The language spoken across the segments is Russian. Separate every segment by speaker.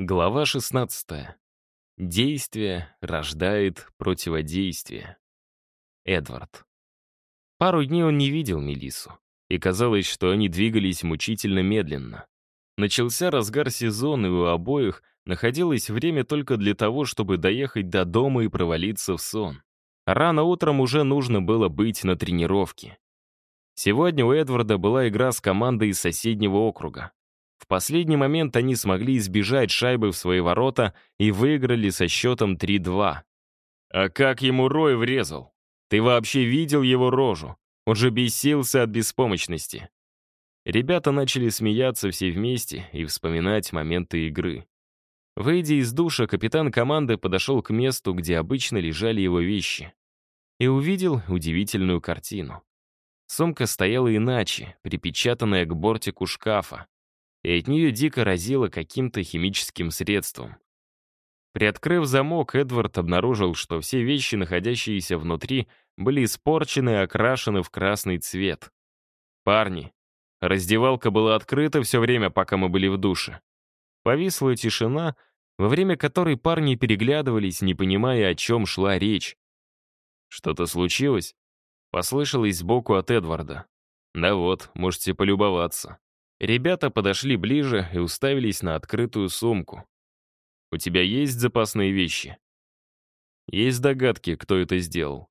Speaker 1: Глава 16. Действие рождает противодействие. Эдвард. Пару дней он не видел Мелису, и казалось, что они двигались мучительно медленно. Начался разгар сезона, и у обоих находилось время только для того, чтобы доехать до дома и провалиться в сон. Рано утром уже нужно было быть на тренировке. Сегодня у Эдварда была игра с командой из соседнего округа. Последний момент они смогли избежать шайбы в свои ворота и выиграли со счетом 3-2. А как ему Рой врезал? Ты вообще видел его рожу? Он же бесился от беспомощности. Ребята начали смеяться все вместе и вспоминать моменты игры. Выйдя из душа, капитан команды подошел к месту, где обычно лежали его вещи, и увидел удивительную картину. Сумка стояла иначе, припечатанная к бортику шкафа и от нее дико разило каким-то химическим средством. Приоткрыв замок, Эдвард обнаружил, что все вещи, находящиеся внутри, были испорчены и окрашены в красный цвет. «Парни, раздевалка была открыта все время, пока мы были в душе». Повисла тишина, во время которой парни переглядывались, не понимая, о чем шла речь. «Что-то случилось?» Послышалось сбоку от Эдварда. «Да вот, можете полюбоваться». Ребята подошли ближе и уставились на открытую сумку. «У тебя есть запасные вещи?» Есть догадки, кто это сделал.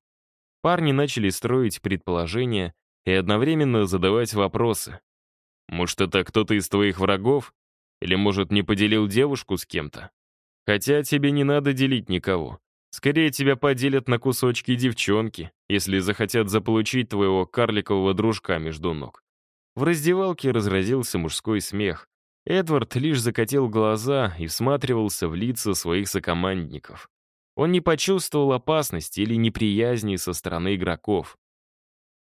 Speaker 1: Парни начали строить предположения и одновременно задавать вопросы. Может, это кто-то из твоих врагов? Или, может, не поделил девушку с кем-то? Хотя тебе не надо делить никого. Скорее тебя поделят на кусочки девчонки, если захотят заполучить твоего карликового дружка между ног. В раздевалке разразился мужской смех. Эдвард лишь закатил глаза и всматривался в лица своих сокомандников. Он не почувствовал опасности или неприязни со стороны игроков.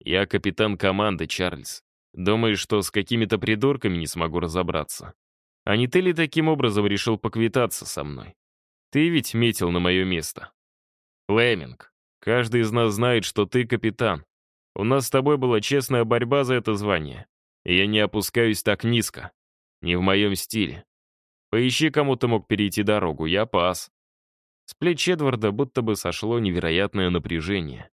Speaker 1: «Я капитан команды, Чарльз. Думаешь, что с какими-то придурками не смогу разобраться? А не ты ли таким образом решил поквитаться со мной? Ты ведь метил на мое место. Флеминг, каждый из нас знает, что ты капитан. У нас с тобой была честная борьба за это звание я не опускаюсь так низко. Не в моем стиле. Поищи, кому ты мог перейти дорогу, я пас. С плеч Эдварда будто бы сошло невероятное напряжение.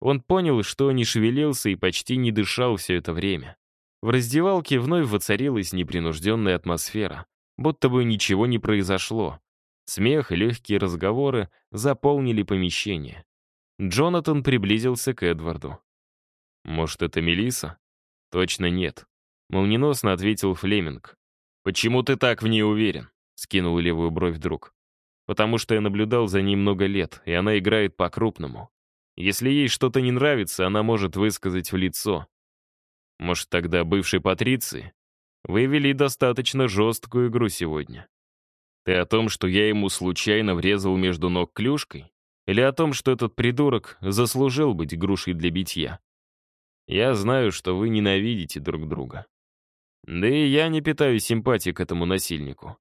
Speaker 1: Он понял, что не шевелился и почти не дышал все это время. В раздевалке вновь воцарилась непринужденная атмосфера, будто бы ничего не произошло. Смех и легкие разговоры заполнили помещение. Джонатан приблизился к Эдварду. «Может, это Мелиса? «Точно нет. Молниеносно ответил Флеминг. «Почему ты так в ней уверен?» — скинул левую бровь друг. «Потому что я наблюдал за ней много лет, и она играет по-крупному. Если ей что-то не нравится, она может высказать в лицо. Может, тогда бывшей Патриции? Вы вели достаточно жесткую игру сегодня. Ты о том, что я ему случайно врезал между ног клюшкой? Или о том, что этот придурок заслужил быть грушей для битья? Я знаю, что вы ненавидите друг друга. Да и я не питаю симпатии к этому насильнику.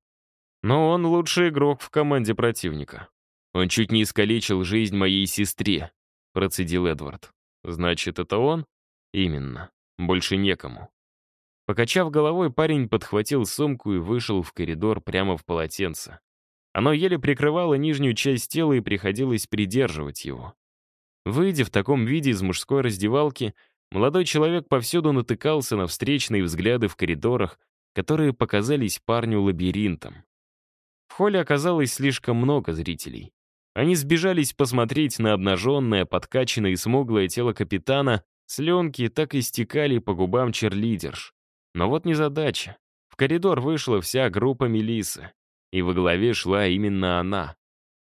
Speaker 1: Но он лучший игрок в команде противника. Он чуть не искалечил жизнь моей сестре, процедил Эдвард. Значит, это он? Именно. Больше некому. Покачав головой, парень подхватил сумку и вышел в коридор прямо в полотенце. Оно еле прикрывало нижнюю часть тела и приходилось придерживать его. Выйдя в таком виде из мужской раздевалки, Молодой человек повсюду натыкался на встречные взгляды в коридорах, которые показались парню лабиринтом. В холле оказалось слишком много зрителей. Они сбежались посмотреть на обнаженное, подкачанное и смуглое тело капитана, сленки так и стекали по губам черлидерш. Но вот незадача. В коридор вышла вся группа Мелисы, и во главе шла именно она.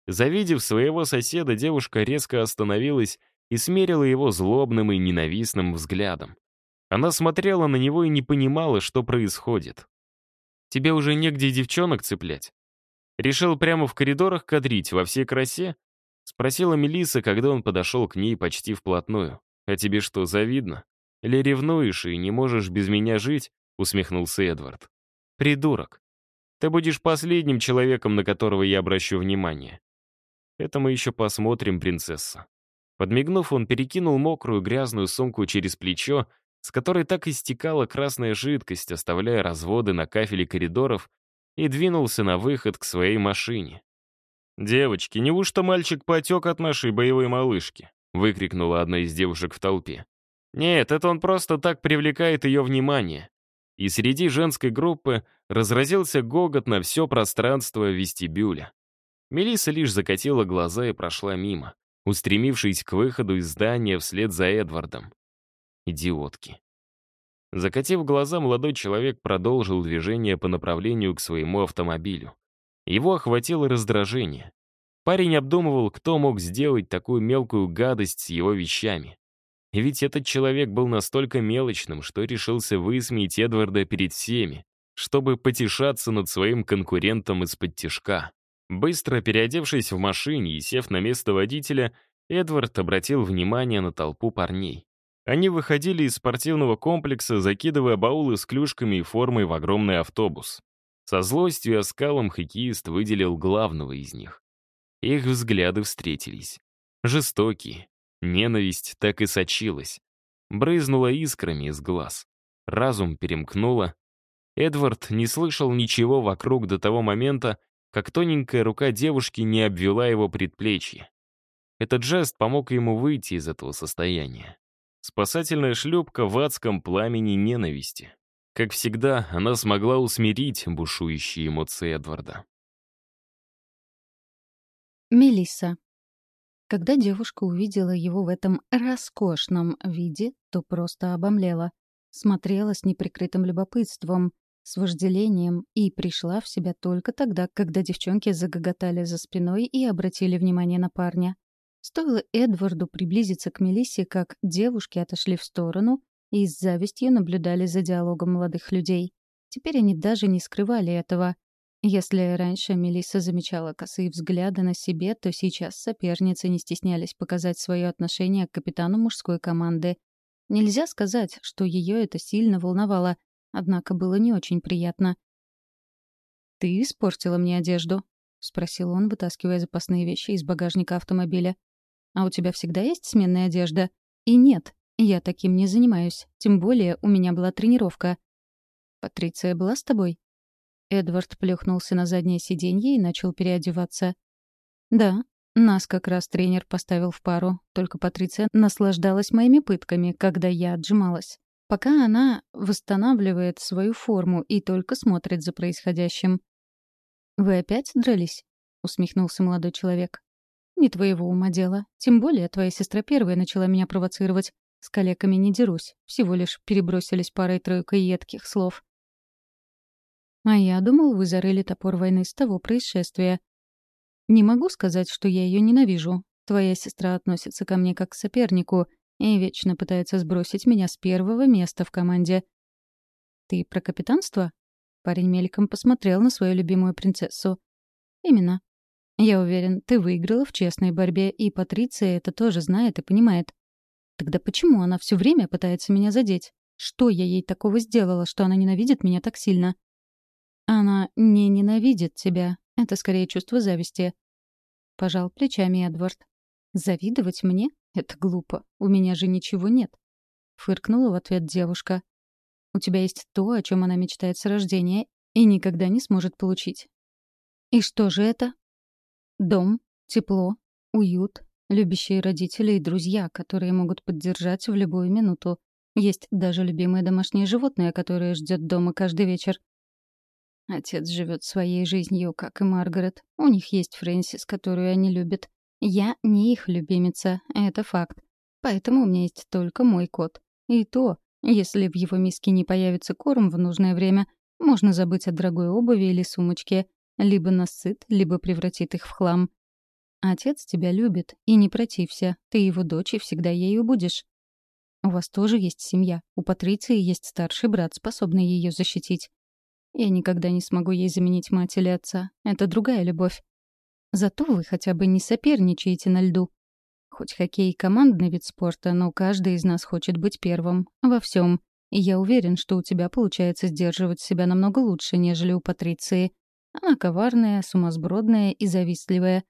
Speaker 1: Завидев своего соседа, девушка резко остановилась и смерила его злобным и ненавистным взглядом. Она смотрела на него и не понимала, что происходит. «Тебе уже негде девчонок цеплять?» «Решил прямо в коридорах кадрить во всей красе?» Спросила Мелиса, когда он подошел к ней почти вплотную. «А тебе что, завидно? Или ревнуешь и не можешь без меня жить?» усмехнулся Эдвард. «Придурок. Ты будешь последним человеком, на которого я обращу внимание. Это мы еще посмотрим, принцесса. Подмигнув, он перекинул мокрую грязную сумку через плечо, с которой так истекала красная жидкость, оставляя разводы на кафеле коридоров, и двинулся на выход к своей машине. «Девочки, неужто мальчик потек от нашей боевой малышки?» — выкрикнула одна из девушек в толпе. «Нет, это он просто так привлекает ее внимание». И среди женской группы разразился гогот на все пространство вестибюля. Мелисса лишь закатила глаза и прошла мимо, устремившись к выходу из здания вслед за Эдвардом. Идиотки. Закатив глаза, молодой человек продолжил движение по направлению к своему автомобилю. Его охватило раздражение. Парень обдумывал, кто мог сделать такую мелкую гадость с его вещами. Ведь этот человек был настолько мелочным, что решился высмеять Эдварда перед всеми, чтобы потешаться над своим конкурентом из-под тишка. Быстро переодевшись в машине и сев на место водителя, Эдвард обратил внимание на толпу парней. Они выходили из спортивного комплекса, закидывая баулы с клюшками и формой в огромный автобус. Со злостью и оскалом хоккеист выделил главного из них. Их взгляды встретились. Жестокие. Ненависть так и сочилась. Брызнула искрами из глаз. Разум перемкнуло. Эдвард не слышал ничего вокруг до того момента, как тоненькая рука девушки не обвела его предплечье. Этот жест помог ему выйти из этого состояния. Спасательная шлюпка в адском пламени ненависти. Как всегда, она смогла усмирить бушующие эмоции Эдварда.
Speaker 2: Мелисса. Когда девушка увидела его в этом роскошном виде, то просто обомлела. Смотрела с неприкрытым любопытством, с вожделением и пришла в себя только тогда, когда девчонки загоготали за спиной и обратили внимание на парня. Стоило Эдварду приблизиться к Мелиссе, как девушки отошли в сторону и с завистью наблюдали за диалогом молодых людей. Теперь они даже не скрывали этого. Если раньше Мелисса замечала косые взгляды на себе, то сейчас соперницы не стеснялись показать свое отношение к капитану мужской команды. Нельзя сказать, что ее это сильно волновало, однако было не очень приятно. «Ты испортила мне одежду?» — спросил он, вытаскивая запасные вещи из багажника автомобиля. А у тебя всегда есть сменная одежда? И нет, я таким не занимаюсь. Тем более у меня была тренировка. Патриция была с тобой? Эдвард плюхнулся на заднее сиденье и начал переодеваться. Да, нас как раз тренер поставил в пару, только Патриция наслаждалась моими пытками, когда я отжималась. Пока она восстанавливает свою форму и только смотрит за происходящим. «Вы опять дрались?» — усмехнулся молодой человек. Не твоего ума дело. Тем более твоя сестра первая начала меня провоцировать. С коллегами не дерусь. Всего лишь перебросились парой-тройкой едких слов. А я думал, вы зарыли топор войны с того происшествия. Не могу сказать, что я ее ненавижу. Твоя сестра относится ко мне как к сопернику и вечно пытается сбросить меня с первого места в команде. Ты про капитанство? Парень мельком посмотрел на свою любимую принцессу. Именно. Я уверен, ты выиграла в честной борьбе, и Патриция это тоже знает и понимает. Тогда почему она все время пытается меня задеть? Что я ей такого сделала, что она ненавидит меня так сильно? Она не ненавидит тебя. Это скорее чувство зависти. Пожал плечами Эдвард. Завидовать мне? Это глупо. У меня же ничего нет. Фыркнула в ответ девушка. У тебя есть то, о чем она мечтает с рождения и никогда не сможет получить. И что же это? Дом, тепло, уют, любящие родители и друзья, которые могут поддержать в любую минуту. Есть даже любимое домашнее животное, которое ждет дома каждый вечер. Отец живет своей жизнью, как и Маргарет. У них есть Фрэнсис, которую они любят. Я не их любимица, это факт. Поэтому у меня есть только мой кот. И то, если в его миске не появится корм в нужное время, можно забыть о дорогой обуви или сумочке. Либо насыт, либо превратит их в хлам. Отец тебя любит, и не протився. Ты его дочь и всегда ею будешь. У вас тоже есть семья. У Патриции есть старший брат, способный ее защитить. Я никогда не смогу ей заменить мать или отца. Это другая любовь. Зато вы хотя бы не соперничаете на льду. Хоть хоккей — командный вид спорта, но каждый из нас хочет быть первым. Во всем. И я уверен, что у тебя получается сдерживать себя намного лучше, нежели у Патриции. Она коварная, сумасбродная и завистливая.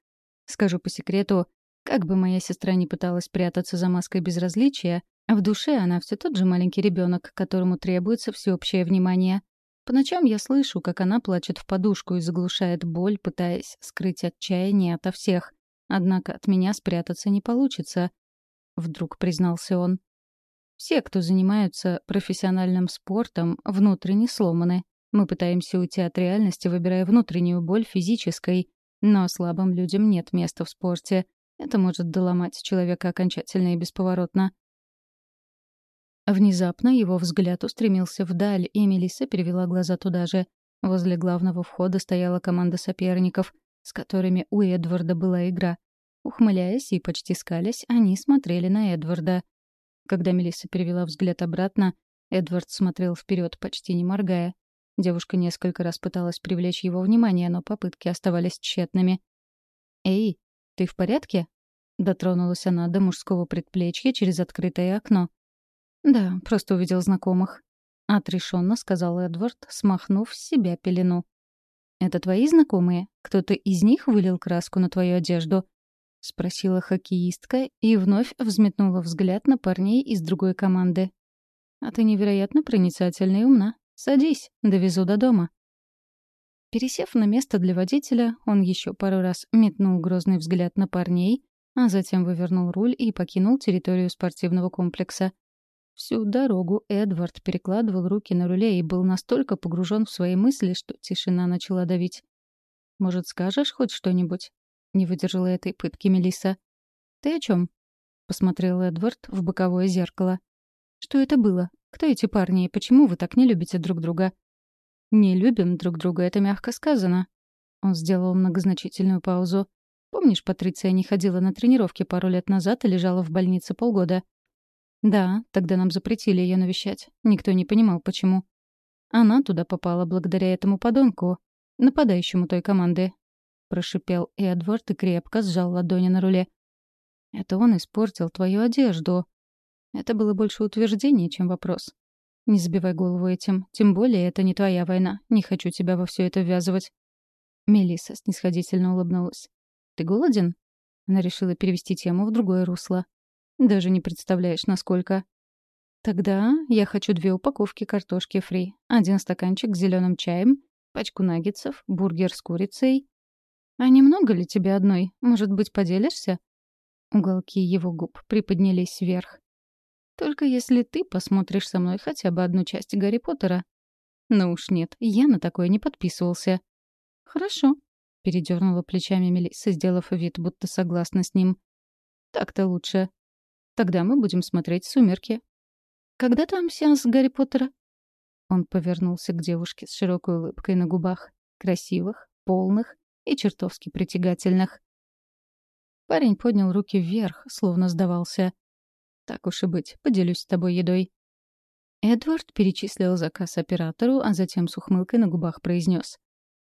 Speaker 2: Скажу по секрету, как бы моя сестра не пыталась прятаться за маской безразличия, в душе она все тот же маленький ребенок, которому требуется всеобщее внимание. По ночам я слышу, как она плачет в подушку и заглушает боль, пытаясь скрыть отчаяние ото всех. Однако от меня спрятаться не получится, — вдруг признался он. Все, кто занимаются профессиональным спортом, внутренне сломаны. Мы пытаемся уйти от реальности, выбирая внутреннюю боль физической, но слабым людям нет места в спорте. Это может доломать человека окончательно и бесповоротно. Внезапно его взгляд устремился вдаль, и Мелисса перевела глаза туда же. Возле главного входа стояла команда соперников, с которыми у Эдварда была игра. Ухмыляясь и почти скалясь, они смотрели на Эдварда. Когда Мелисса перевела взгляд обратно, Эдвард смотрел вперед, почти не моргая. Девушка несколько раз пыталась привлечь его внимание, но попытки оставались тщетными. «Эй, ты в порядке?» — дотронулась она до мужского предплечья через открытое окно. «Да, просто увидел знакомых», — отрешенно сказал Эдвард, смахнув с себя пелену. «Это твои знакомые? Кто-то из них вылил краску на твою одежду?» — спросила хоккеистка и вновь взметнула взгляд на парней из другой команды. «А ты невероятно проницательна и умна. Садись, довезу до дома». Пересев на место для водителя, он еще пару раз метнул грозный взгляд на парней, а затем вывернул руль и покинул территорию спортивного комплекса. Всю дорогу Эдвард перекладывал руки на руле и был настолько погружен в свои мысли, что тишина начала давить. «Может, скажешь хоть что-нибудь?» — не выдержала этой пытки Мелисса. «Ты о чем? посмотрел Эдвард в боковое зеркало. «Что это было? Кто эти парни и почему вы так не любите друг друга?» «Не любим друг друга, это мягко сказано». Он сделал многозначительную паузу. «Помнишь, Патриция не ходила на тренировки пару лет назад и лежала в больнице полгода?» Да, тогда нам запретили ее навещать. Никто не понимал, почему. Она туда попала благодаря этому подонку, нападающему той команды. Прошипел Эдвард и крепко сжал ладони на руле. Это он испортил твою одежду. Это было больше утверждение, чем вопрос. Не забивай голову этим. Тем более, это не твоя война. Не хочу тебя во все это ввязывать. Мелисса снисходительно улыбнулась. «Ты голоден?» Она решила перевести тему в другое русло. Даже не представляешь, насколько. Тогда я хочу две упаковки картошки фри, один стаканчик с зеленым чаем, пачку наггетсов, бургер с курицей. А немного ли тебе одной? Может быть, поделишься? Уголки его губ приподнялись вверх. Только если ты посмотришь со мной хотя бы одну часть Гарри Поттера. Ну уж нет, я на такое не подписывался. Хорошо, передернула плечами Мелисса, сделав вид, будто согласна с ним. Так-то лучше. Тогда мы будем смотреть «Сумерки». Когда там сеанс Гарри Поттера?» Он повернулся к девушке с широкой улыбкой на губах. Красивых, полных и чертовски притягательных. Парень поднял руки вверх, словно сдавался. «Так уж и быть, поделюсь с тобой едой». Эдвард перечислил заказ оператору, а затем с ухмылкой на губах произнес.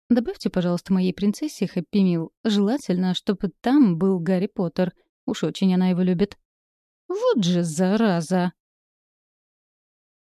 Speaker 2: «Добавьте, пожалуйста, моей принцессе Хэппи Мил. Желательно, чтобы там был Гарри Поттер. Уж очень она его любит». «Вот же зараза!»